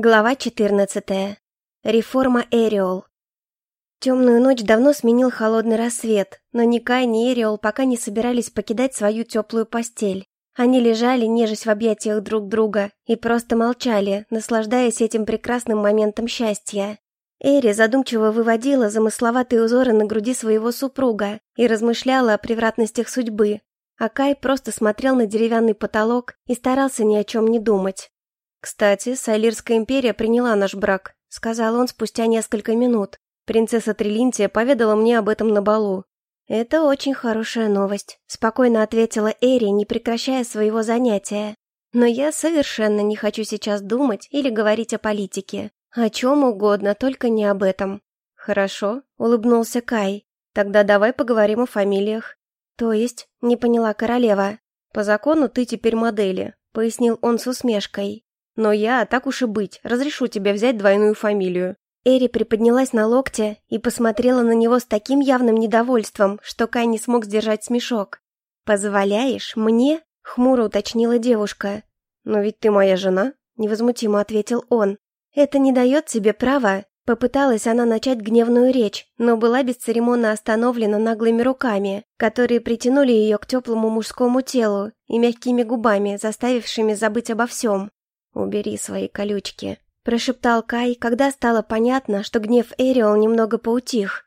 Глава 14. Реформа Эриол. Темную ночь давно сменил холодный рассвет, но ни Кай, ни Эриол пока не собирались покидать свою теплую постель. Они лежали, нежась в объятиях друг друга, и просто молчали, наслаждаясь этим прекрасным моментом счастья. Эри задумчиво выводила замысловатые узоры на груди своего супруга и размышляла о превратностях судьбы, а Кай просто смотрел на деревянный потолок и старался ни о чем не думать. «Кстати, Сайлирская империя приняла наш брак», — сказал он спустя несколько минут. «Принцесса Трилинтия поведала мне об этом на балу». «Это очень хорошая новость», — спокойно ответила Эри, не прекращая своего занятия. «Но я совершенно не хочу сейчас думать или говорить о политике. О чем угодно, только не об этом». «Хорошо», — улыбнулся Кай. «Тогда давай поговорим о фамилиях». «То есть?» — не поняла королева. «По закону ты теперь модели», — пояснил он с усмешкой. Но я, так уж и быть, разрешу тебе взять двойную фамилию». Эри приподнялась на локте и посмотрела на него с таким явным недовольством, что Кай не смог сдержать смешок. «Позволяешь мне?» — хмуро уточнила девушка. «Но ведь ты моя жена», — невозмутимо ответил он. «Это не дает тебе права». Попыталась она начать гневную речь, но была бесцеремонно остановлена наглыми руками, которые притянули ее к теплому мужскому телу и мягкими губами, заставившими забыть обо всем. «Убери свои колючки», — прошептал Кай, когда стало понятно, что гнев Эриол немного поутих.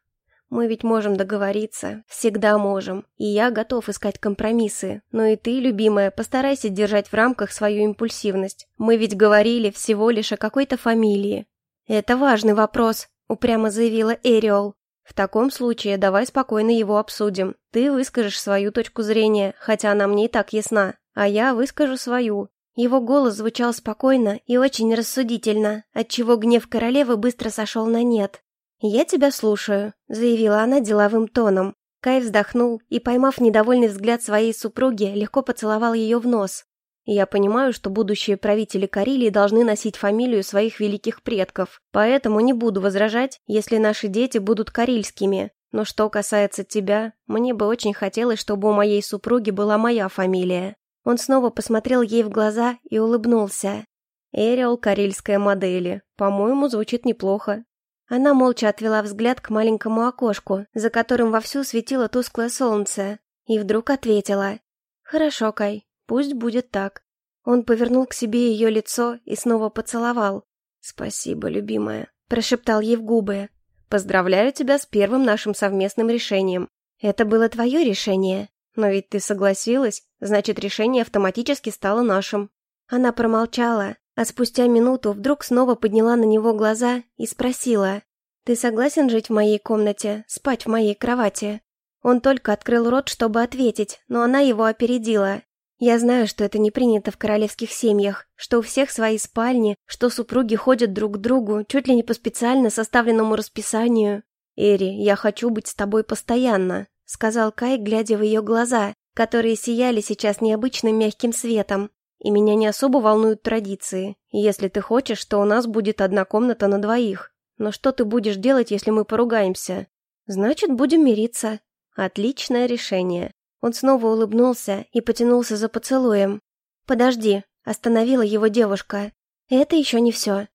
«Мы ведь можем договориться, всегда можем, и я готов искать компромиссы, но и ты, любимая, постарайся держать в рамках свою импульсивность. Мы ведь говорили всего лишь о какой-то фамилии». «Это важный вопрос», — упрямо заявила Эриол. «В таком случае давай спокойно его обсудим. Ты выскажешь свою точку зрения, хотя она мне и так ясна, а я выскажу свою, его голос звучал спокойно и очень рассудительно, отчего гнев королевы быстро сошел на нет. «Я тебя слушаю», — заявила она деловым тоном. Кай вздохнул и, поймав недовольный взгляд своей супруги, легко поцеловал ее в нос. «Я понимаю, что будущие правители Карелии должны носить фамилию своих великих предков, поэтому не буду возражать, если наши дети будут карельскими. Но что касается тебя, мне бы очень хотелось, чтобы у моей супруги была моя фамилия». Он снова посмотрел ей в глаза и улыбнулся. «Эриол карельская модели. По-моему, звучит неплохо». Она молча отвела взгляд к маленькому окошку, за которым вовсю светило тусклое солнце, и вдруг ответила. «Хорошо, Кай, пусть будет так». Он повернул к себе ее лицо и снова поцеловал. «Спасибо, любимая», – прошептал ей в губы. «Поздравляю тебя с первым нашим совместным решением. Это было твое решение?» Но ведь ты согласилась, значит, решение автоматически стало нашим. Она промолчала, а спустя минуту вдруг снова подняла на него глаза и спросила. «Ты согласен жить в моей комнате, спать в моей кровати?» Он только открыл рот, чтобы ответить, но она его опередила. «Я знаю, что это не принято в королевских семьях, что у всех свои спальни, что супруги ходят друг к другу, чуть ли не по специально составленному расписанию. Эри, я хочу быть с тобой постоянно, сказал Кай, глядя в ее глаза, которые сияли сейчас необычным мягким светом. И меня не особо волнуют традиции. Если ты хочешь, то у нас будет одна комната на двоих. Но что ты будешь делать, если мы поругаемся? Значит, будем мириться. Отличное решение. Он снова улыбнулся и потянулся за поцелуем. «Подожди», — остановила его девушка. «Это еще не все.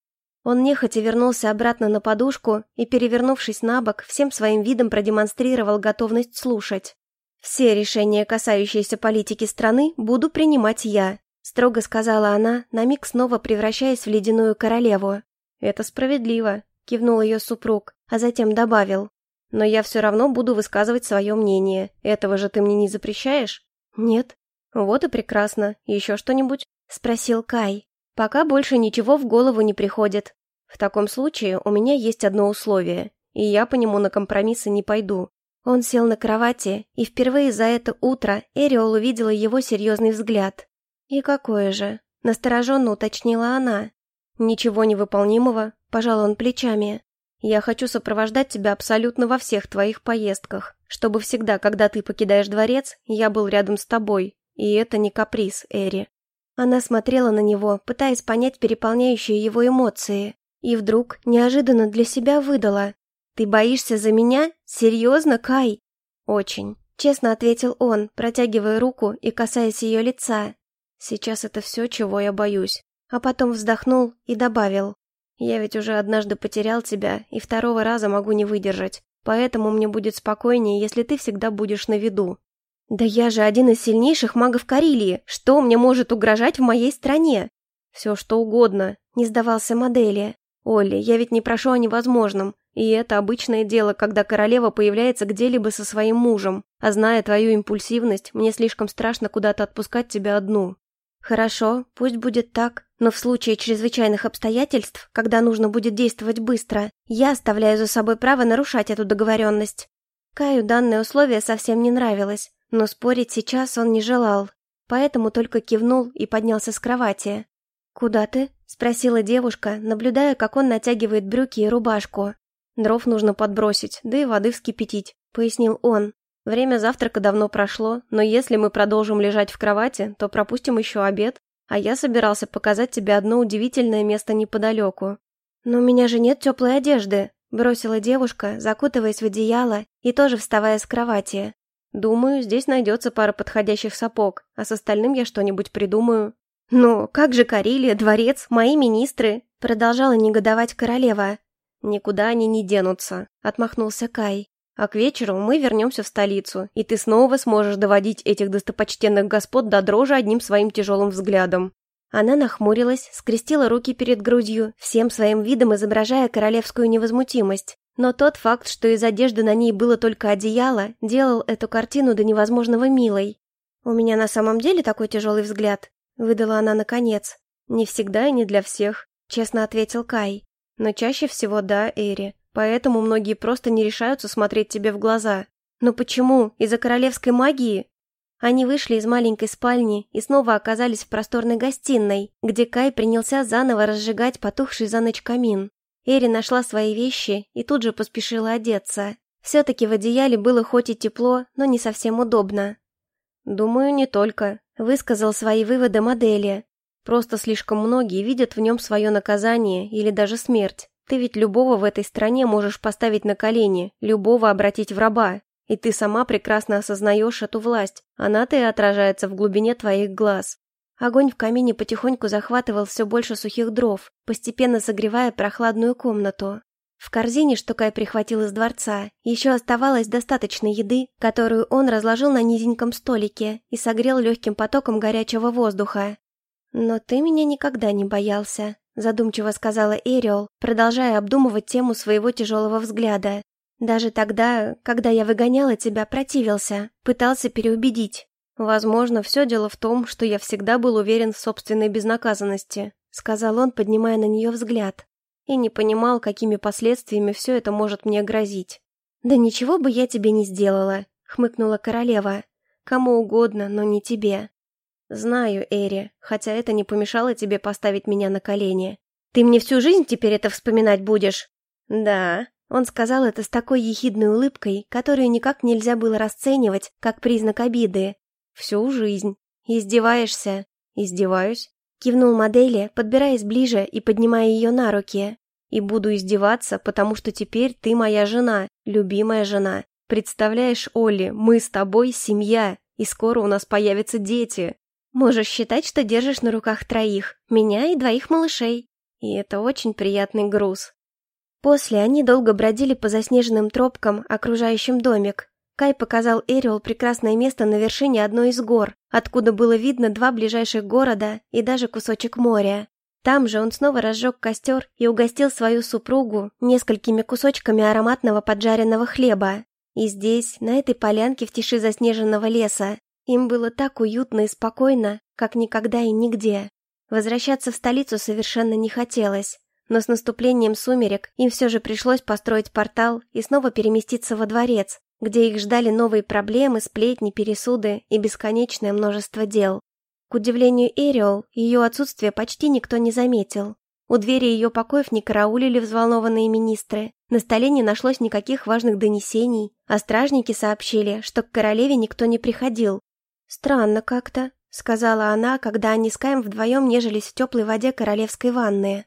Он нехотя вернулся обратно на подушку и, перевернувшись на бок, всем своим видом продемонстрировал готовность слушать. «Все решения, касающиеся политики страны, буду принимать я», строго сказала она, на миг снова превращаясь в ледяную королеву. «Это справедливо», кивнул ее супруг, а затем добавил. «Но я все равно буду высказывать свое мнение. Этого же ты мне не запрещаешь?» «Нет». «Вот и прекрасно. Еще что-нибудь?» спросил Кай. Пока больше ничего в голову не приходит. В таком случае у меня есть одно условие, и я по нему на компромиссы не пойду. Он сел на кровати, и впервые за это утро Эриол увидела его серьезный взгляд. «И какое же?» – настороженно уточнила она. «Ничего невыполнимого», – пожал он плечами. «Я хочу сопровождать тебя абсолютно во всех твоих поездках, чтобы всегда, когда ты покидаешь дворец, я был рядом с тобой. И это не каприз, Эри. Она смотрела на него, пытаясь понять переполняющие его эмоции, и вдруг неожиданно для себя выдала. «Ты боишься за меня? Серьезно, Кай?» «Очень», — честно ответил он, протягивая руку и касаясь ее лица. «Сейчас это все, чего я боюсь». А потом вздохнул и добавил. Я ведь уже однажды потерял тебя, и второго раза могу не выдержать. Поэтому мне будет спокойнее, если ты всегда будешь на виду. Да я же один из сильнейших магов Карелии. Что мне может угрожать в моей стране? Все что угодно, не сдавался модели. Олли, я ведь не прошу о невозможном. И это обычное дело, когда королева появляется где-либо со своим мужем. А зная твою импульсивность, мне слишком страшно куда-то отпускать тебя одну. Хорошо, пусть будет так. Но в случае чрезвычайных обстоятельств, когда нужно будет действовать быстро, я оставляю за собой право нарушать эту договоренность. Каю данное условие совсем не нравилось, но спорить сейчас он не желал, поэтому только кивнул и поднялся с кровати. «Куда ты?» – спросила девушка, наблюдая, как он натягивает брюки и рубашку. «Дров нужно подбросить, да и воды вскипятить», – пояснил он. «Время завтрака давно прошло, но если мы продолжим лежать в кровати, то пропустим еще обед, а я собирался показать тебе одно удивительное место неподалеку. Но у меня же нет теплой одежды, бросила девушка, закутываясь в одеяло и тоже вставая с кровати. Думаю, здесь найдется пара подходящих сапог, а с остальным я что-нибудь придумаю. Но как же Карелия, дворец, мои министры? Продолжала негодовать королева. Никуда они не денутся, отмахнулся Кай. А к вечеру мы вернемся в столицу, и ты снова сможешь доводить этих достопочтенных господ до дрожи одним своим тяжелым взглядом». Она нахмурилась, скрестила руки перед грудью, всем своим видом изображая королевскую невозмутимость. Но тот факт, что из одежды на ней было только одеяло, делал эту картину до невозможного милой. «У меня на самом деле такой тяжелый взгляд», — выдала она наконец. «Не всегда и не для всех», — честно ответил Кай. «Но чаще всего да, Эри. Поэтому многие просто не решаются смотреть тебе в глаза. Но почему? Из-за королевской магии? Они вышли из маленькой спальни и снова оказались в просторной гостиной, где Кай принялся заново разжигать потухший за ночь камин. Эри нашла свои вещи и тут же поспешила одеться. Все-таки в одеяле было хоть и тепло, но не совсем удобно. «Думаю, не только», — высказал свои выводы модели. «Просто слишком многие видят в нем свое наказание или даже смерть. Ты ведь любого в этой стране можешь поставить на колени, любого обратить в раба. И ты сама прекрасно осознаешь эту власть. Она-то и отражается в глубине твоих глаз. Огонь в камине потихоньку захватывал все больше сухих дров, постепенно согревая прохладную комнату. В корзине, что Кай прихватил из дворца, еще оставалось достаточно еды, которую он разложил на низеньком столике и согрел легким потоком горячего воздуха. «Но ты меня никогда не боялся», задумчиво сказала Эриол, продолжая обдумывать тему своего тяжелого взгляда. Даже тогда, когда я выгоняла тебя, противился, пытался переубедить. Возможно, все дело в том, что я всегда был уверен в собственной безнаказанности, сказал он, поднимая на нее взгляд, и не понимал, какими последствиями все это может мне грозить. Да ничего бы я тебе не сделала, хмыкнула королева. Кому угодно, но не тебе. «Знаю, Эри, хотя это не помешало тебе поставить меня на колени. Ты мне всю жизнь теперь это вспоминать будешь?» «Да», — он сказал это с такой ехидной улыбкой, которую никак нельзя было расценивать как признак обиды. «Всю жизнь. Издеваешься?» «Издеваюсь», — кивнул модели, подбираясь ближе и поднимая ее на руки. «И буду издеваться, потому что теперь ты моя жена, любимая жена. Представляешь, Олли, мы с тобой семья, и скоро у нас появятся дети. Можешь считать, что держишь на руках троих, меня и двоих малышей. И это очень приятный груз. После они долго бродили по заснеженным тропкам, окружающим домик. Кай показал Эриол прекрасное место на вершине одной из гор, откуда было видно два ближайших города и даже кусочек моря. Там же он снова разжег костер и угостил свою супругу несколькими кусочками ароматного поджаренного хлеба. И здесь, на этой полянке в тиши заснеженного леса, им было так уютно и спокойно, как никогда и нигде. Возвращаться в столицу совершенно не хотелось, но с наступлением сумерек им все же пришлось построить портал и снова переместиться во дворец, где их ждали новые проблемы, сплетни, пересуды и бесконечное множество дел. К удивлению Эриол, ее отсутствие почти никто не заметил. У двери ее покоев не караулили взволнованные министры, на столе не нашлось никаких важных донесений, а стражники сообщили, что к королеве никто не приходил, «Странно как-то», — сказала она, когда они с Каем вдвоем нежились в теплой воде королевской ванны.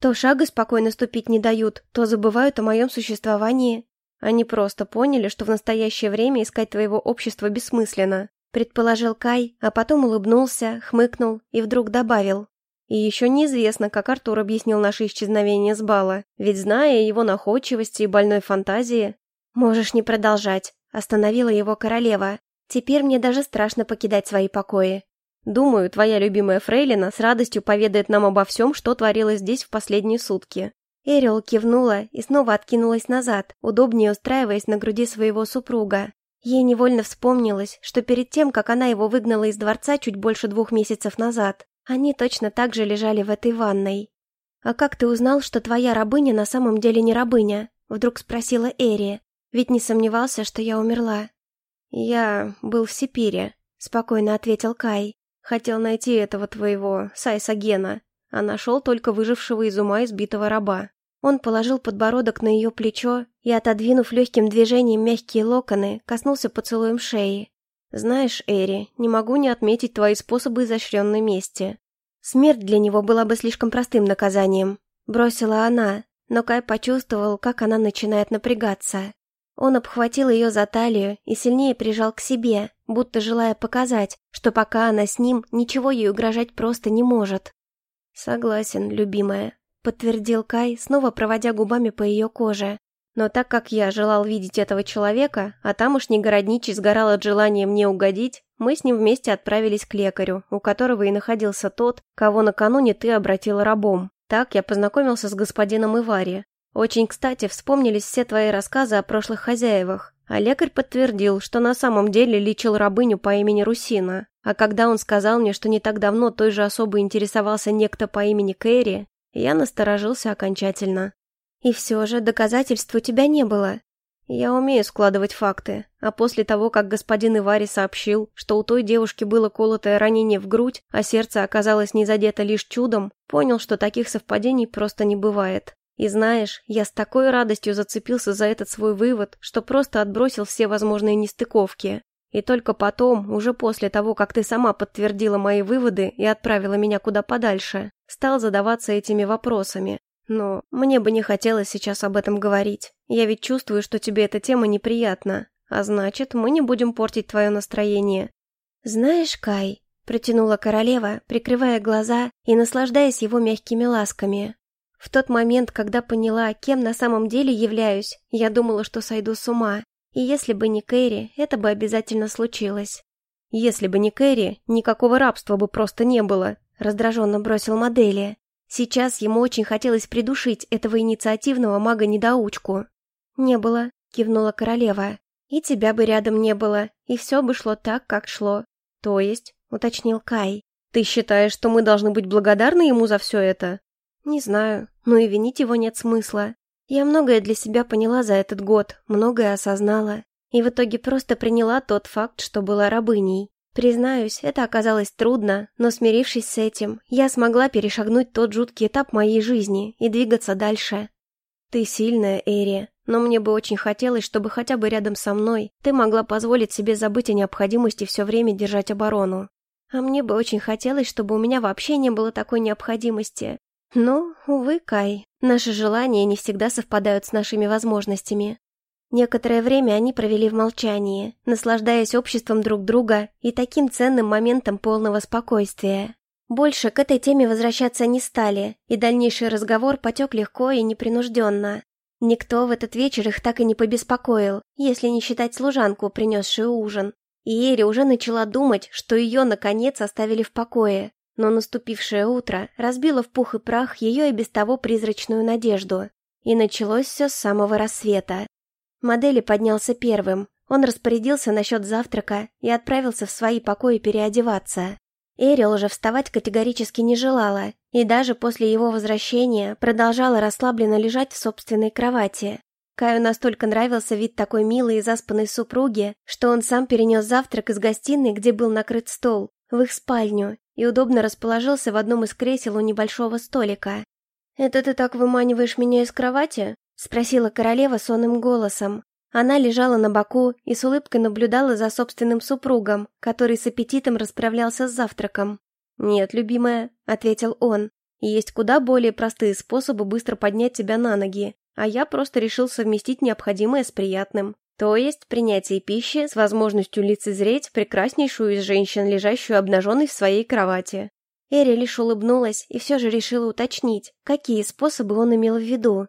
«То шага спокойно ступить не дают, то забывают о моем существовании. Они просто поняли, что в настоящее время искать твоего общества бессмысленно», — предположил Кай, а потом улыбнулся, хмыкнул и вдруг добавил. И еще неизвестно, как Артур объяснил наше исчезновение с бала, ведь зная его находчивости и больной фантазии... «Можешь не продолжать», — остановила его королева. «Теперь мне даже страшно покидать свои покои. Думаю, твоя любимая Фрейлина с радостью поведает нам обо всем, что творилось здесь в последние сутки». Эриол кивнула и снова откинулась назад, удобнее устраиваясь на груди своего супруга. Ей невольно вспомнилось, что перед тем, как она его выгнала из дворца чуть больше двух месяцев назад, они точно так же лежали в этой ванной. «А как ты узнал, что твоя рабыня на самом деле не рабыня?» — вдруг спросила Эри. «Ведь не сомневался, что я умерла». «Я был в Сипире», — спокойно ответил Кай. «Хотел найти этого твоего Сайса Гена, а нашел только выжившего из ума избитого раба». Он положил подбородок на ее плечо и, отодвинув легким движением мягкие локоны, коснулся поцелуем шеи. «Знаешь, Эри, не могу не отметить твои способы изощренной мести. Смерть для него была бы слишком простым наказанием», — бросила она, но Кай почувствовал, как она начинает напрягаться. Он обхватил ее за талию и сильнее прижал к себе, будто желая показать, что пока она с ним, ничего ей угрожать просто не может. «Согласен, любимая», — подтвердил Кай, снова проводя губами по ее коже. Но так как я желал видеть этого человека, а тамошний городничий сгорал от желания мне угодить, мы с ним вместе отправились к лекарю, у которого и находился тот, кого накануне ты обратила рабом. Так я познакомился с господином Ивари. Очень кстати вспомнились все твои рассказы о прошлых хозяевах, а лекарь подтвердил, что на самом деле лечил рабыню по имени Русина. А когда он сказал мне, что не так давно той же особо интересовался некто по имени Кэрри, я насторожился окончательно. И все же доказательств у тебя не было. Я умею складывать факты, а после того, как господин Ивари сообщил, что у той девушки было колотое ранение в грудь, а сердце оказалось не задето лишь чудом, понял, что таких совпадений просто не бывает. И знаешь, я с такой радостью зацепился за этот свой вывод, что просто отбросил все возможные нестыковки. И только потом, уже после того, как ты сама подтвердила мои выводы и отправила меня куда подальше, стал задаваться этими вопросами, но мне бы не хотелось сейчас об этом говорить. Я ведь чувствую, что тебе эта тема неприятна. А значит, мы не будем портить твое настроение. Знаешь, Кай, протянула королева, прикрывая глаза и наслаждаясь его мягкими ласками. В тот момент, когда поняла, кем на самом деле являюсь, я думала, что сойду с ума. И если бы не Кэрри, это бы обязательно случилось. Если бы не Кэрри, никакого рабства бы просто не было, раздраженно бросил модели. Сейчас ему очень хотелось придушить этого инициативного мага-недоучку. «Не было», — кивнула королева. «И тебя бы рядом не было, и все бы шло так, как шло». «То есть», — уточнил Кай, — «ты считаешь, что мы должны быть благодарны ему за все это?» «Не знаю, но и винить его нет смысла. Я многое для себя поняла за этот год, многое осознала, и в итоге просто приняла тот факт, что была рабыней. Признаюсь, это оказалось трудно, но смирившись с этим, я смогла перешагнуть тот жуткий этап моей жизни и двигаться дальше. Ты сильная, Эри, но мне бы очень хотелось, чтобы хотя бы рядом со мной ты могла позволить себе забыть о необходимости все время держать оборону. А мне бы очень хотелось, чтобы у меня вообще не было такой необходимости. Но, увы, Кай, наши желания не всегда совпадают с нашими возможностями. Некоторое время они провели в молчании, наслаждаясь обществом друг друга и таким ценным моментом полного спокойствия. Больше к этой теме возвращаться не стали, и дальнейший разговор потек легко и непринужденно. Никто в этот вечер их так и не побеспокоил, если не считать служанку, принесшую ужин. И Эри уже начала думать, что ее, наконец, оставили в покое. Но наступившее утро разбило в пух и прах ее и без того призрачную надежду. И началось все с самого рассвета. Модели поднялся первым. Он распорядился насчет завтрака и отправился в свои покои переодеваться. Эрил уже вставать категорически не желала, и даже после его возвращения продолжала расслабленно лежать в собственной кровати. Каю настолько нравился вид такой милой и заспанной супруги, что он сам перенес завтрак из гостиной, где был накрыт стол, в их спальню, и удобно расположился в одном из кресел у небольшого столика. «Это ты так выманиваешь меня из кровати?» Спросила королева сонным голосом. Она лежала на боку и с улыбкой наблюдала за собственным супругом, который с аппетитом расправлялся с завтраком. «Нет, любимая», — ответил он, — «есть куда более простые способы быстро поднять тебя на ноги, а я просто решил совместить необходимое с приятным. То есть принятие пищи с возможностью лицезреть прекраснейшую из женщин, лежащую обнаженной в своей кровати. Эри лишь улыбнулась и все же решила уточнить, какие способы он имел в виду.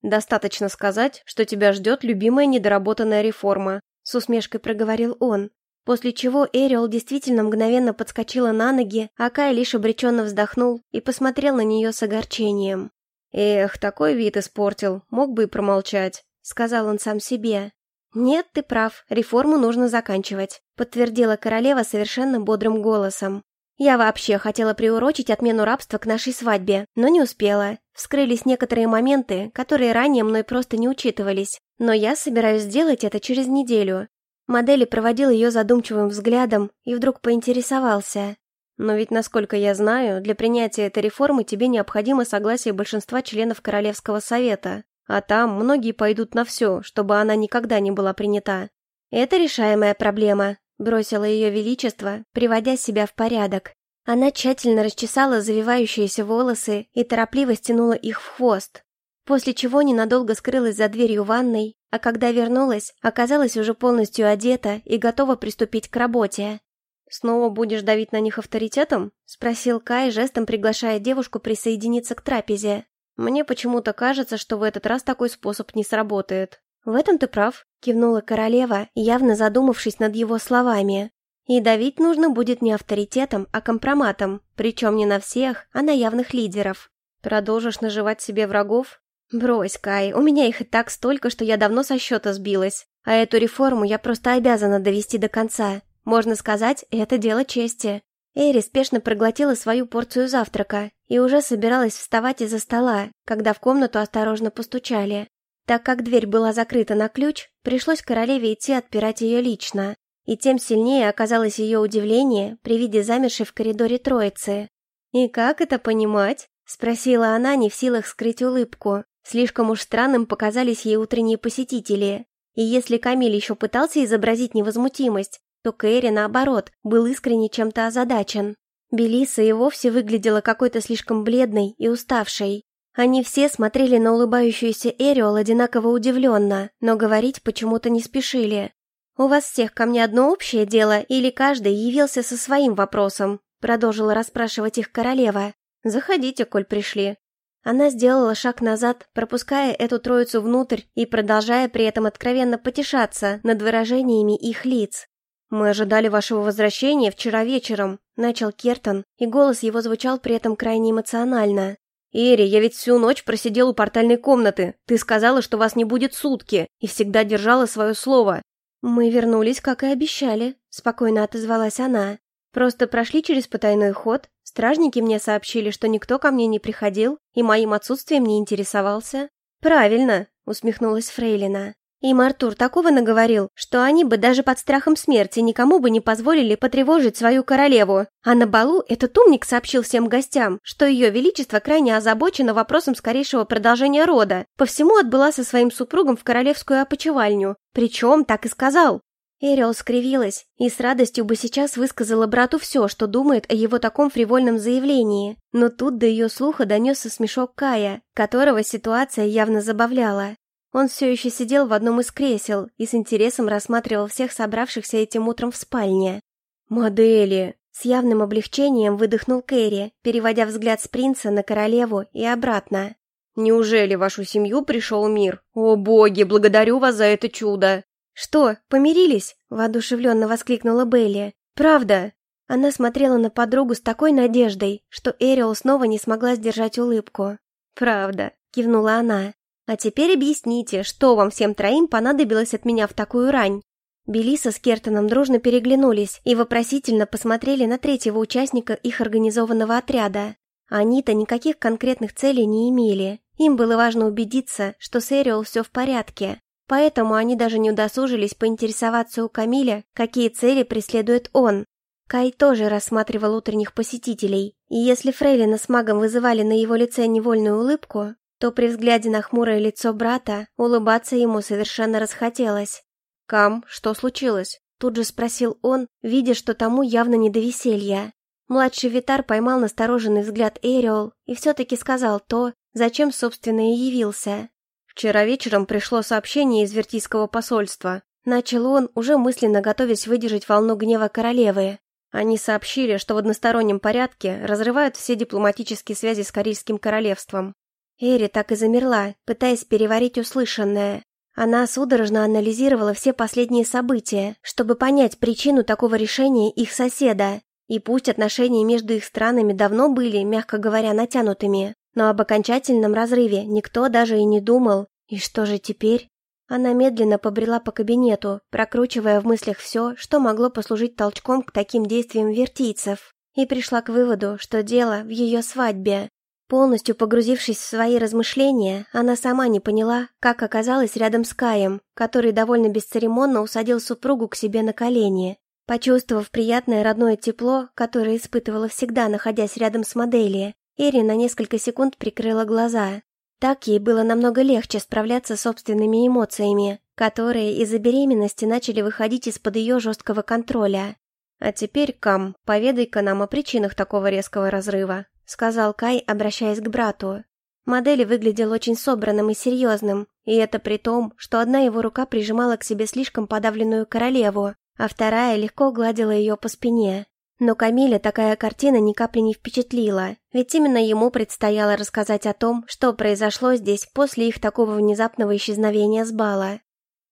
«Достаточно сказать, что тебя ждет любимая недоработанная реформа», с усмешкой проговорил он. После чего Эриол действительно мгновенно подскочила на ноги, а Кай лишь обреченно вздохнул и посмотрел на нее с огорчением. «Эх, такой вид испортил, мог бы и промолчать», — сказал он сам себе. «Нет, ты прав, реформу нужно заканчивать», — подтвердила королева совершенно бодрым голосом. «Я вообще хотела приурочить отмену рабства к нашей свадьбе, но не успела. Вскрылись некоторые моменты, которые ранее мной просто не учитывались, но я собираюсь сделать это через неделю». Модели проводил ее задумчивым взглядом и вдруг поинтересовался. Но ведь, насколько я знаю, для принятия этой реформы тебе необходимо согласие большинства членов Королевского совета, а там многие пойдут на все, чтобы она никогда не была принята. Это решаемая проблема, бросила ее величество, приводя себя в порядок. Она тщательно расчесала завивающиеся волосы и торопливо стянула их в хвост, после чего ненадолго скрылась за дверью ванной, а когда вернулась, оказалась уже полностью одета и готова приступить к работе. «Снова будешь давить на них авторитетом?» — спросил Кай, жестом приглашая девушку присоединиться к трапезе. «Мне почему-то кажется, что в этот раз такой способ не сработает». «В этом ты прав», — кивнула королева, явно задумавшись над его словами. «И давить нужно будет не авторитетом, а компроматом, причем не на всех, а на явных лидеров». «Продолжишь наживать себе врагов?» «Брось, Кай, у меня их и так столько, что я давно со счета сбилась. А эту реформу я просто обязана довести до конца. Можно сказать, это дело чести. Эри спешно проглотила свою порцию завтрака и уже собиралась вставать из-за стола, когда в комнату осторожно постучали. Так как дверь была закрыта на ключ, пришлось королеве идти отпирать ее лично. И тем сильнее оказалось ее удивление при виде замершей в коридоре троицы. «И как это понимать?» – спросила она, не в силах скрыть улыбку. Слишком уж странным показались ей утренние посетители. И если Камиль еще пытался изобразить невозмутимость, то Кэрри, наоборот, был искренне чем-то озадачен. Белиса и вовсе выглядела какой-то слишком бледной и уставшей. Они все смотрели на улыбающуюся Эриол одинаково удивленно, но говорить почему-то не спешили. «У вас всех ко мне одно общее дело, или каждый явился со своим вопросом?» Продолжила расспрашивать их королева. «Заходите, коль пришли». Она сделала шаг назад, пропуская эту троицу внутрь и продолжая при этом откровенно потешаться над выражениями их лиц. «Мы ожидали вашего возвращения вчера вечером», — начал Кертон, и голос его звучал при этом крайне эмоционально. «Эри, я ведь всю ночь просидел у портальной комнаты. Ты сказала, что вас не будет сутки, и всегда держала свое слово». «Мы вернулись, как и обещали», — спокойно отозвалась она. «Просто прошли через потайной ход. Стражники мне сообщили, что никто ко мне не приходил и моим отсутствием не интересовался». «Правильно», — усмехнулась Фрейлина. Им Артур такого наговорил, что они бы даже под страхом смерти никому бы не позволили потревожить свою королеву. А на балу этот умник сообщил всем гостям, что ее величество крайне озабочено вопросом скорейшего продолжения рода. По всему отбыла со своим супругом в королевскую опочивальню. Причем так и сказал. Эриол скривилась и с радостью бы сейчас высказала брату все, что думает о его таком фривольном заявлении. Но тут до ее слуха донесся смешок Кая, которого ситуация явно забавляла. Он все еще сидел в одном из кресел и с интересом рассматривал всех собравшихся этим утром в спальне. «Модели!» С явным облегчением выдохнул Кэрри, переводя взгляд с принца на королеву и обратно. «Неужели вашу семью пришел мир? О боги, благодарю вас за это чудо!» «Что, помирились?» – воодушевленно воскликнула Белли. «Правда!» Она смотрела на подругу с такой надеждой, что Эриол снова не смогла сдержать улыбку. «Правда», – кивнула она. А теперь объясните, что вам всем троим понадобилось от меня в такую рань?» Белиса с Кертоном дружно переглянулись и вопросительно посмотрели на третьего участника их организованного отряда. Они-то никаких конкретных целей не имели. Им было важно убедиться, что с Эриол все в порядке. Поэтому они даже не удосужились поинтересоваться у Камиля, какие цели преследует он. Кай тоже рассматривал утренних посетителей, и если Фрейлина с магом вызывали на его лице невольную улыбку, то при взгляде на хмурое лицо брата улыбаться ему совершенно расхотелось. «Кам, что случилось?» Тут же спросил он, видя, что тому явно не до веселья. Младший Витар поймал настороженный взгляд Эриол и все-таки сказал то, зачем, собственно, и явился. «Вчера вечером пришло сообщение из Вертийского посольства». Начал он, уже мысленно готовясь выдержать волну гнева королевы. Они сообщили, что в одностороннем порядке разрывают все дипломатические связи с Карельским королевством. Эри так и замерла, пытаясь переварить услышанное. Она судорожно анализировала все последние события, чтобы понять причину такого решения их соседа. И пусть отношения между их странами давно были, мягко говоря, натянутыми, но об окончательном разрыве никто даже и не думал. И что же теперь? Она медленно побрела по кабинету, прокручивая в мыслях все, что могло послужить толчком к таким действиям вертийцев, и пришла к выводу, что дело в ее свадьбе. Полностью погрузившись в свои размышления, она сама не поняла, как оказалась рядом с Каем, который довольно бесцеремонно усадил супругу к себе на колени. Почувствовав приятное родное тепло, которое испытывала всегда, находясь рядом с моделью, Эри на несколько секунд прикрыла глаза. Так ей было намного легче справляться с собственными эмоциями, которые из-за беременности начали выходить из-под ее жесткого контроля. «А теперь, Кам, поведай-ка нам о причинах такого резкого разрыва», сказал Кай, обращаясь к брату. Модель выглядел очень собранным и серьезным, и это при том, что одна его рука прижимала к себе слишком подавленную королеву, а вторая легко гладила ее по спине. Но Камиля такая картина ни капли не впечатлила, ведь именно ему предстояло рассказать о том, что произошло здесь после их такого внезапного исчезновения с бала.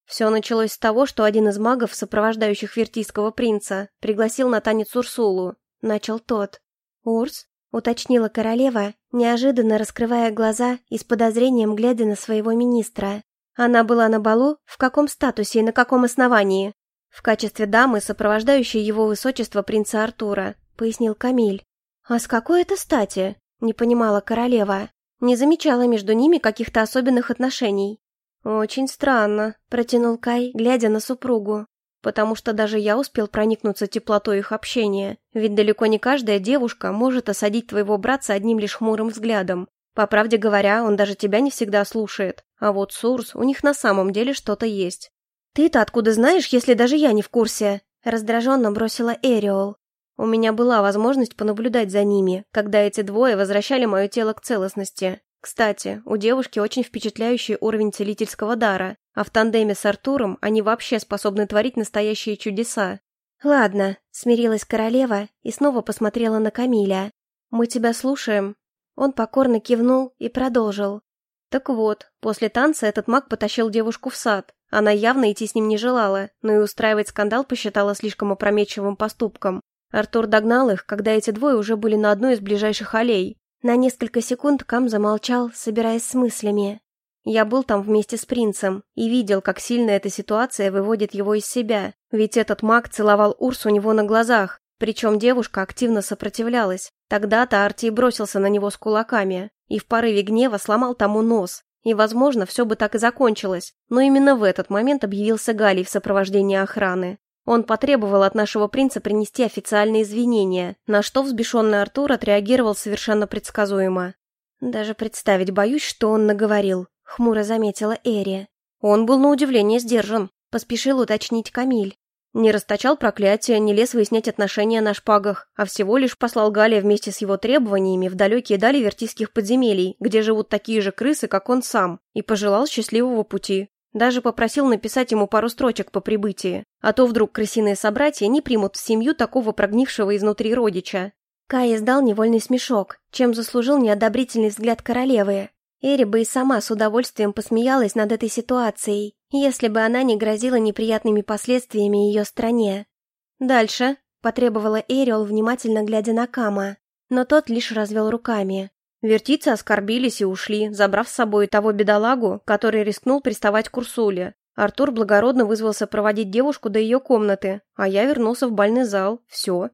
Все началось с того, что один из магов, сопровождающих вертийского принца, пригласил на танец Урсулу. Начал тот. «Урс?» Уточнила королева, неожиданно раскрывая глаза и с подозрением глядя на своего министра. Она была на балу, в каком статусе и на каком основании? В качестве дамы, сопровождающей его высочество принца Артура, пояснил Камиль. А с какой это стати? Не понимала королева. Не замечала между ними каких-то особенных отношений. «Очень странно», — протянул Кай, глядя на супругу потому что даже я успел проникнуться теплотой их общения, ведь далеко не каждая девушка может осадить твоего братца одним лишь хмурым взглядом. По правде говоря, он даже тебя не всегда слушает, а вот Сурс, у них на самом деле что-то есть. «Ты-то откуда знаешь, если даже я не в курсе?» Раздраженно бросила Эриол. У меня была возможность понаблюдать за ними, когда эти двое возвращали мое тело к целостности. Кстати, у девушки очень впечатляющий уровень целительского дара, а в тандеме с Артуром они вообще способны творить настоящие чудеса. «Ладно», — смирилась королева и снова посмотрела на Камиля. «Мы тебя слушаем». Он покорно кивнул и продолжил. Так вот, после танца этот маг потащил девушку в сад. Она явно идти с ним не желала, но и устраивать скандал посчитала слишком опрометчивым поступком. Артур догнал их, когда эти двое уже были на одной из ближайших аллей. На несколько секунд Кам замолчал, собираясь с мыслями. Я был там вместе с принцем и видел, как сильно эта ситуация выводит его из себя, ведь этот маг целовал Урс у него на глазах, причем девушка активно сопротивлялась. Тогда-то Арти бросился на него с кулаками и в порыве гнева сломал тому нос. И, возможно, все бы так и закончилось, но именно в этот момент объявился Галий в сопровождении охраны. Он потребовал от нашего принца принести официальные извинения, на что взбешенный Артур отреагировал совершенно предсказуемо. «Даже представить боюсь, что он наговорил», — хмуро заметила Эри. Он был на удивление сдержан, поспешил уточнить Камиль. Не расточал проклятия, не лез выяснять отношения на шпагах, а всего лишь послал Галия вместе с его требованиями в далекие дали вертийских подземелий, где живут такие же крысы, как он сам, и пожелал счастливого пути. Даже попросил написать ему пару строчек по прибытии, а то вдруг крысиные собратья не примут в семью такого прогнившего изнутри родича. Кай издал невольный смешок, чем заслужил неодобрительный взгляд королевы. Эри бы и сама с удовольствием посмеялась над этой ситуацией, если бы она не грозила неприятными последствиями ее стране. «Дальше», — потребовала Эриол, внимательно глядя на Кама, но тот лишь развел руками. Вертицы оскорбились и ушли, забрав с собой того бедолагу, который рискнул приставать к Урсуле. Артур благородно вызвался проводить девушку до ее комнаты, а я вернулся в бальный зал. Все.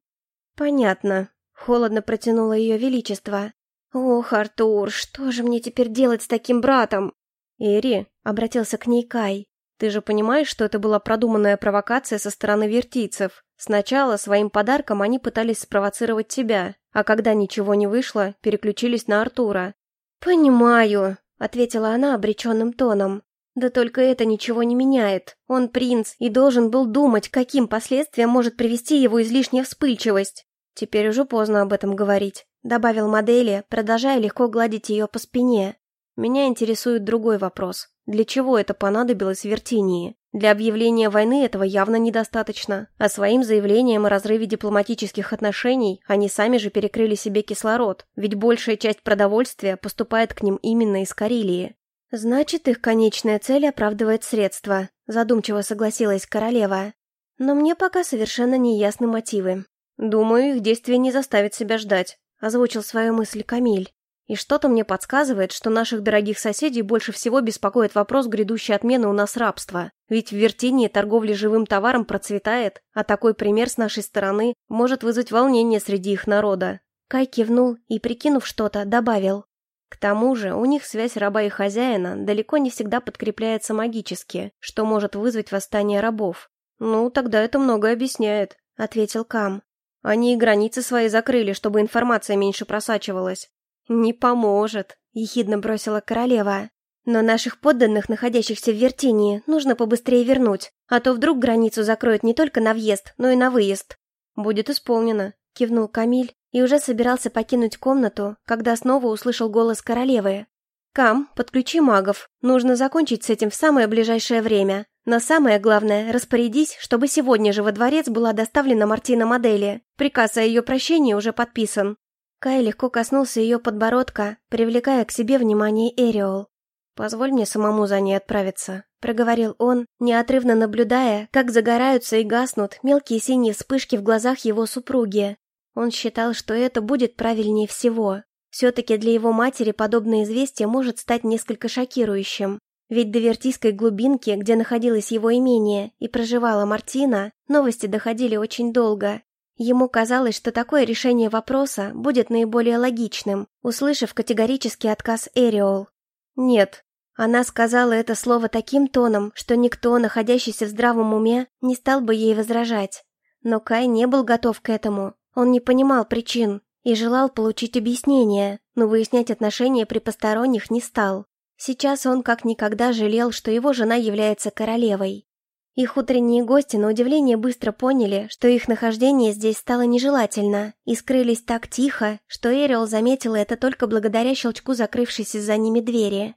«Понятно», — холодно протянуло ее величество. «Ох, Артур, что же мне теперь делать с таким братом?» «Эри», — обратился к ней Кай, — «ты же понимаешь, что это была продуманная провокация со стороны вертийцев? Сначала своим подарком они пытались спровоцировать тебя, а когда ничего не вышло, переключились на Артура. «Понимаю», — ответила она обреченным тоном. «Да только это ничего не меняет. Он принц и должен был думать, каким последствиям может привести его излишняя вспыльчивость». «Теперь уже поздно об этом говорить», — добавил модели, продолжая легко гладить ее по спине. «Меня интересует другой вопрос. Для чего это понадобилось Вертинии? Для объявления войны этого явно недостаточно, а своим заявлением о разрыве дипломатических отношений они сами же перекрыли себе кислород, ведь большая часть продовольствия поступает к ним именно из Карелии. «Значит, их конечная цель оправдывает средства», – задумчиво согласилась королева. «Но мне пока совершенно не ясны мотивы». «Думаю, их действие не заставит себя ждать», – озвучил свою мысль Камиль. И что-то мне подсказывает, что наших дорогих соседей больше всего беспокоит вопрос грядущей отмены у нас рабства. Ведь в Вертинии торговля живым товаром процветает, а такой пример с нашей стороны может вызвать волнение среди их народа. Кай кивнул и, прикинув что-то, добавил. К тому же у них связь раба и хозяина далеко не всегда подкрепляется магически, что может вызвать восстание рабов. «Ну, тогда это многое объясняет», — ответил Кам. «Они и границы свои закрыли, чтобы информация меньше просачивалась. «Не поможет», — ехидно бросила королева. «Но наших подданных, находящихся в Вертинии, нужно побыстрее вернуть, а то вдруг границу закроют не только на въезд, но и на выезд». «Будет исполнено», — кивнул Камиль и уже собирался покинуть комнату, когда снова услышал голос королевы. «Кам, подключи магов. Нужно закончить с этим в самое ближайшее время. Но самое главное, распорядись, чтобы сегодня же во дворец была доставлена Мартина Модели. Приказ о ее прощении уже подписан. Кай легко коснулся ее подбородка, привлекая к себе внимание Эриол. «Позволь мне самому за ней отправиться», — проговорил он, неотрывно наблюдая, как загораются и гаснут мелкие синие вспышки в глазах его супруги. Он считал, что это будет правильнее всего. Все-таки для его матери подобное известие может стать несколько шокирующим. Ведь до Вертийской глубинки, где находилось его имение и проживала Мартина, новости доходили очень долго, Ему казалось, что такое решение вопроса будет наиболее логичным, услышав категорический отказ Эриол. «Нет». Она сказала это слово таким тоном, что никто, находящийся в здравом уме, не стал бы ей возражать. Но Кай не был готов к этому. Он не понимал причин и желал получить объяснение, но выяснять отношения при посторонних не стал. Сейчас он как никогда жалел, что его жена является королевой. Их утренние гости, на удивление, быстро поняли, что их нахождение здесь стало нежелательно, и скрылись так тихо, что Эриол заметила это только благодаря щелчку закрывшейся за ними двери.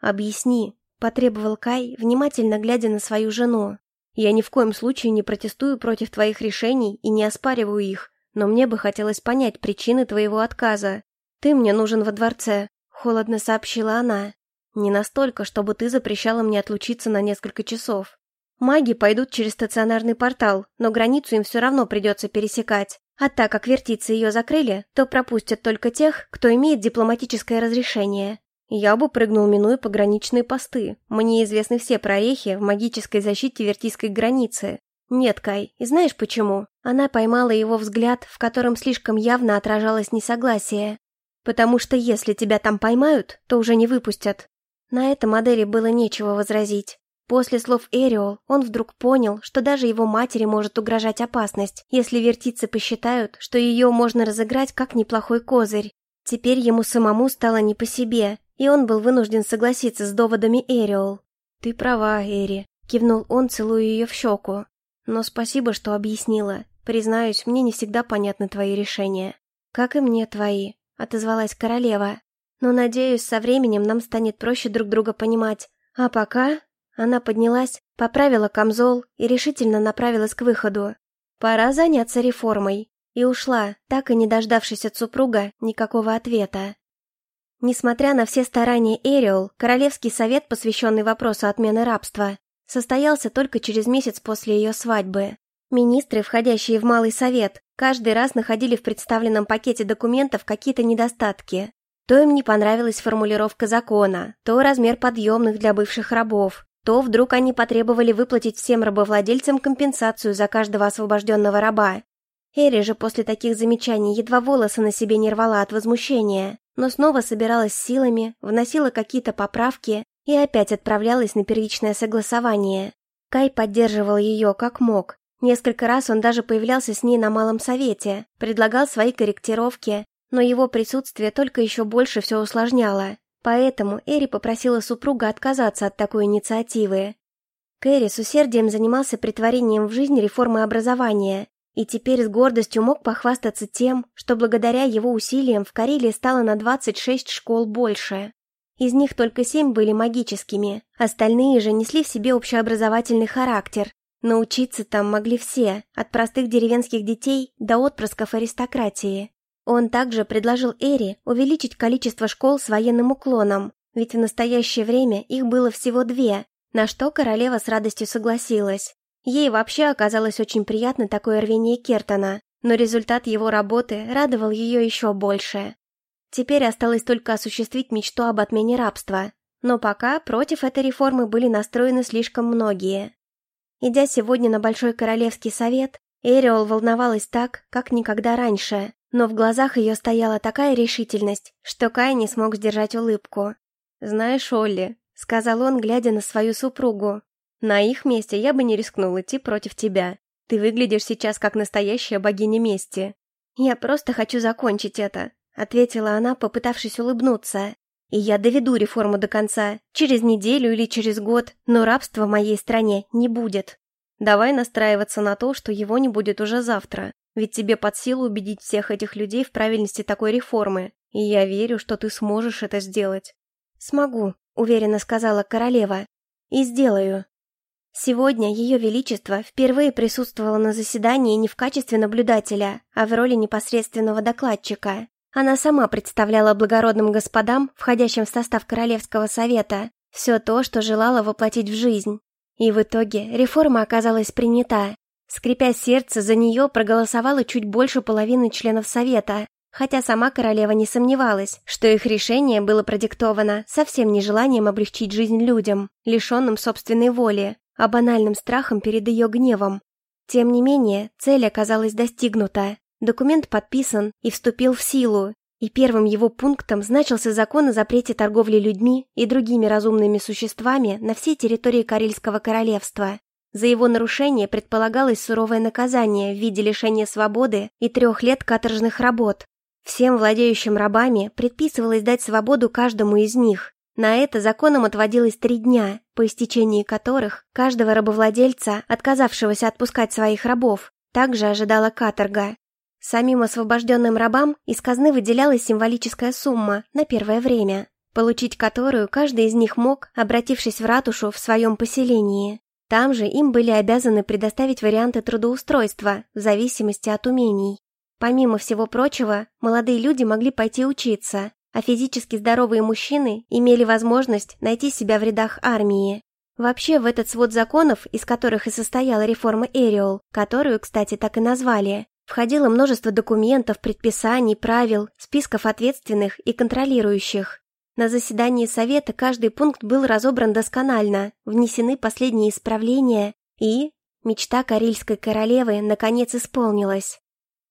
«Объясни», — потребовал Кай, внимательно глядя на свою жену. «Я ни в коем случае не протестую против твоих решений и не оспариваю их, но мне бы хотелось понять причины твоего отказа. Ты мне нужен во дворце», — холодно сообщила она. «Не настолько, чтобы ты запрещала мне отлучиться на несколько часов. Маги пойдут через стационарный портал, но границу им все равно придется пересекать. А так как вертицы ее закрыли, то пропустят только тех, кто имеет дипломатическое разрешение. Я бы прыгнул, минуя пограничные посты. Мне известны все прорехи в магической защите вертийской границы. Нет, Кай, и знаешь почему? Она поймала его взгляд, в котором слишком явно отражалось несогласие. Потому что если тебя там поймают, то уже не выпустят. На это модели было нечего возразить. После слов Эриол он вдруг понял, что даже его матери может угрожать опасность, если вертицы посчитают, что ее можно разыграть как неплохой козырь. Теперь ему самому стало не по себе, и он был вынужден согласиться с доводами Эриол. «Ты права, Эри», — кивнул он, целуя ее в щеку. «Но спасибо, что объяснила. Признаюсь, мне не всегда понятны твои решения». «Как и мне твои», — отозвалась королева. «Но, надеюсь, со временем нам станет проще друг друга понимать. А пока она поднялась, поправила камзол и решительно направилась к выходу. Пора заняться реформой. И ушла, так и не дождавшись от супруга никакого ответа. Несмотря на все старания Эриол, Королевский совет, посвященный вопросу отмены рабства, состоялся только через месяц после ее свадьбы. Министры, входящие в Малый совет, каждый раз находили в представленном пакете документов какие-то недостатки. То им не понравилась формулировка закона, то размер подъемных для бывших рабов, то вдруг они потребовали выплатить всем рабовладельцам компенсацию за каждого освобожденного раба. Эри же после таких замечаний едва волосы на себе не рвала от возмущения, но снова собиралась силами, вносила какие-то поправки и опять отправлялась на первичное согласование. Кай поддерживал ее как мог. Несколько раз он даже появлялся с ней на малом совете, предлагал свои корректировки, но его присутствие только еще больше все усложняло. Поэтому Эри попросила супруга отказаться от такой инициативы. Кэрри с усердием занимался притворением в жизнь реформы образования и теперь с гордостью мог похвастаться тем, что благодаря его усилиям в Карелии стало на 26 школ больше. Из них только семь были магическими, остальные же несли в себе общеобразовательный характер. Научиться там могли все, от простых деревенских детей до отпрысков аристократии. Он также предложил Эри увеличить количество школ с военным уклоном, ведь в настоящее время их было всего две, на что королева с радостью согласилась. Ей вообще оказалось очень приятно такое рвение Кертона, но результат его работы радовал ее еще больше. Теперь осталось только осуществить мечту об отмене рабства, но пока против этой реформы были настроены слишком многие. Идя сегодня на Большой Королевский совет, Эриол волновалась так, как никогда раньше, но в глазах ее стояла такая решительность, что Кай не смог сдержать улыбку. «Знаешь, Олли», — сказал он, глядя на свою супругу, «на их месте я бы не рискнул идти против тебя. Ты выглядишь сейчас как настоящая богиня мести». «Я просто хочу закончить это», — ответила она, попытавшись улыбнуться. «И я доведу реформу до конца, через неделю или через год, но рабства в моей стране не будет. Давай настраиваться на то, что его не будет уже завтра, ведь тебе под силу убедить всех этих людей в правильности такой реформы, и я верю, что ты сможешь это сделать. «Смогу», — уверенно сказала королева. «И сделаю». Сегодня Ее Величество впервые присутствовало на заседании не в качестве наблюдателя, а в роли непосредственного докладчика. Она сама представляла благородным господам, входящим в состав Королевского совета, все то, что желала воплотить в жизнь. И в итоге реформа оказалась принята. Скрипя сердце, за нее проголосовало чуть больше половины членов совета, хотя сама королева не сомневалась, что их решение было продиктовано совсем не желанием облегчить жизнь людям, лишенным собственной воли, а банальным страхом перед ее гневом. Тем не менее, цель оказалась достигнута. Документ подписан и вступил в силу, и первым его пунктом значился закон о запрете торговли людьми и другими разумными существами на всей территории Карельского королевства. За его нарушение предполагалось суровое наказание в виде лишения свободы и трех лет каторжных работ, Всем владеющим рабами предписывалось дать свободу каждому из них. На это законом отводилось три дня, по истечении которых каждого рабовладельца, отказавшегося отпускать своих рабов, также ожидала каторга. Самим освобожденным рабам из казны выделялась символическая сумма на первое время, получить которую каждый из них мог, обратившись в ратушу в своем поселении. Там же им были обязаны предоставить варианты трудоустройства в зависимости от умений. Помимо всего прочего, молодые люди могли пойти учиться, а физически здоровые мужчины имели возможность найти себя в рядах армии. Вообще, в этот свод законов, из которых и состояла реформа Эриол, которую, кстати, так и назвали, входило множество документов, предписаний, правил, списков ответственных и контролирующих. На заседании Совета каждый пункт был разобран досконально, внесены последние исправления, и мечта Карельской королевы наконец исполнилась.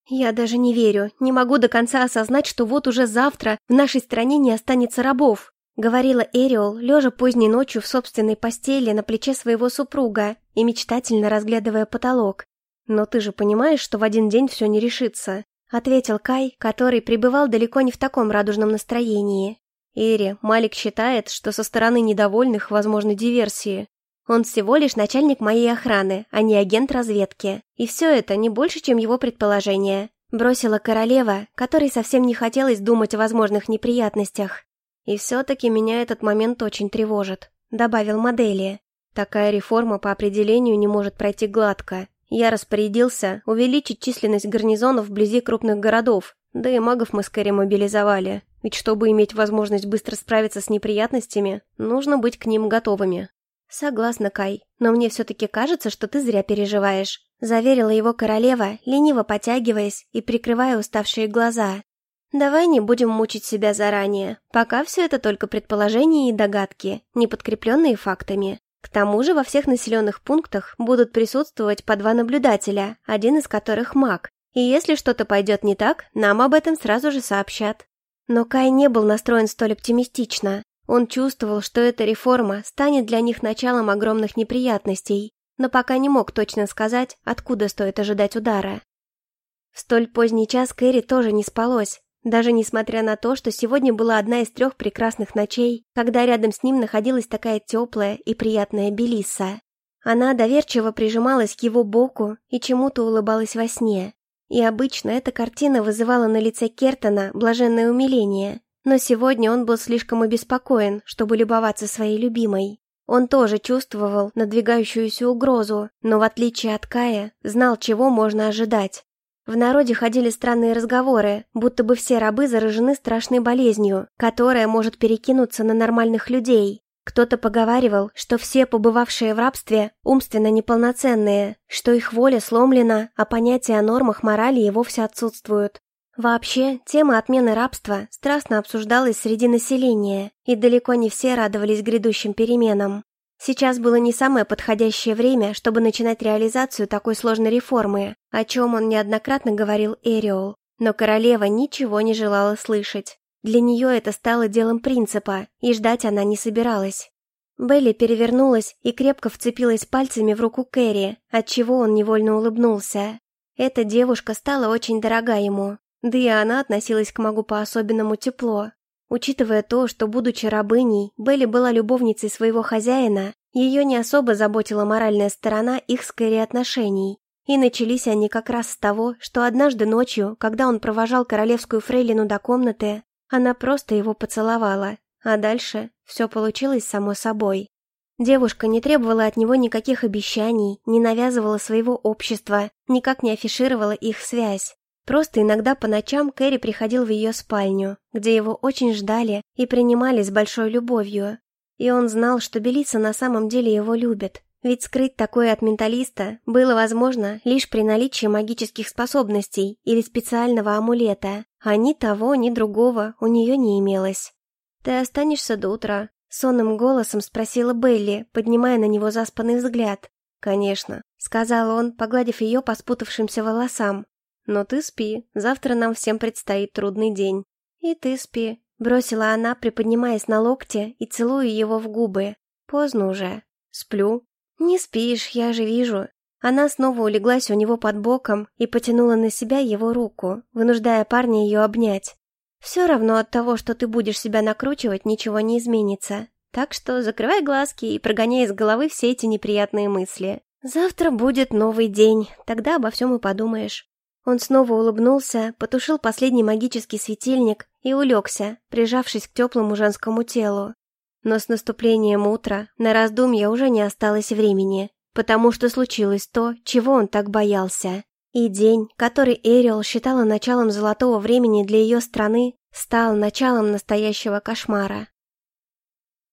«Я даже не верю, не могу до конца осознать, что вот уже завтра в нашей стране не останется рабов», говорила Эриол, лежа поздней ночью в собственной постели на плече своего супруга и мечтательно разглядывая потолок. «Но ты же понимаешь, что в один день все не решится», ответил Кай, который пребывал далеко не в таком радужном настроении. «Эри, Малик считает, что со стороны недовольных возможны диверсии. Он всего лишь начальник моей охраны, а не агент разведки. И все это не больше, чем его предположение. Бросила королева, которой совсем не хотелось думать о возможных неприятностях. И все-таки меня этот момент очень тревожит, добавил модели. Такая реформа по определению не может пройти гладко. Я распорядился увеличить численность гарнизонов вблизи крупных городов, да и магов мы скорее мобилизовали. Ведь чтобы иметь возможность быстро справиться с неприятностями, нужно быть к ним готовыми. «Согласна, Кай, но мне все-таки кажется, что ты зря переживаешь», заверила его королева, лениво потягиваясь и прикрывая уставшие глаза. «Давай не будем мучить себя заранее. Пока все это только предположения и догадки, не подкрепленные фактами. К тому же во всех населенных пунктах будут присутствовать по два наблюдателя, один из которых маг. И если что-то пойдет не так, нам об этом сразу же сообщат». Но Кай не был настроен столь оптимистично. Он чувствовал, что эта реформа станет для них началом огромных неприятностей, но пока не мог точно сказать, откуда стоит ожидать удара. В столь поздний час Кэрри тоже не спалось, даже несмотря на то, что сегодня была одна из трех прекрасных ночей, когда рядом с ним находилась такая теплая и приятная Белисса. Она доверчиво прижималась к его боку и чему-то улыбалась во сне. И обычно эта картина вызывала на лице Кертона блаженное умиление, Но сегодня он был слишком обеспокоен, чтобы любоваться своей любимой. Он тоже чувствовал надвигающуюся угрозу, но в отличие от Кая, знал, чего можно ожидать. В народе ходили странные разговоры, будто бы все рабы заражены страшной болезнью, которая может перекинуться на нормальных людей. Кто-то поговаривал, что все побывавшие в рабстве умственно неполноценные, что их воля сломлена, а понятия о нормах морали и вовсе отсутствуют. Вообще, тема отмены рабства страстно обсуждалась среди населения, и далеко не все радовались грядущим переменам. Сейчас было не самое подходящее время, чтобы начинать реализацию такой сложной реформы, о чем он неоднократно говорил Эриол. Но королева ничего не желала слышать. Для нее это стало делом принципа, и ждать она не собиралась. Белли перевернулась и крепко вцепилась пальцами в руку Кэрри, отчего он невольно улыбнулся. Эта девушка стала очень дорога ему, да и она относилась к магу по-особенному тепло. Учитывая то, что, будучи рабыней, Белли была любовницей своего хозяина, ее не особо заботила моральная сторона их с Кэрри отношений. И начались они как раз с того, что однажды ночью, когда он провожал королевскую фрейлину до комнаты, она просто его поцеловала, а дальше все получилось само собой. Девушка не требовала от него никаких обещаний, не навязывала своего общества, никак не афишировала их связь. Просто иногда по ночам Кэрри приходил в ее спальню, где его очень ждали и принимали с большой любовью. И он знал, что Белиса на самом деле его любит, ведь скрыть такое от менталиста было возможно лишь при наличии магических способностей или специального амулета, а ни того, ни другого у нее не имелось. «Ты останешься до утра?» — сонным голосом спросила Белли, поднимая на него заспанный взгляд. «Конечно», — сказал он, погладив ее по спутавшимся волосам. Но ты спи, завтра нам всем предстоит трудный день. И ты спи, бросила она, приподнимаясь на локте и целуя его в губы. Поздно уже. Сплю. Не спишь, я же вижу. Она снова улеглась у него под боком и потянула на себя его руку, вынуждая парня ее обнять. Все равно от того, что ты будешь себя накручивать, ничего не изменится. Так что закрывай глазки и прогоняй из головы все эти неприятные мысли. Завтра будет новый день, тогда обо всем и подумаешь. Он снова улыбнулся, потушил последний магический светильник и улегся, прижавшись к теплому женскому телу. Но с наступлением утра на раздумья уже не осталось времени, потому что случилось то, чего он так боялся. И день, который Эриол считала началом золотого времени для ее страны, стал началом настоящего кошмара.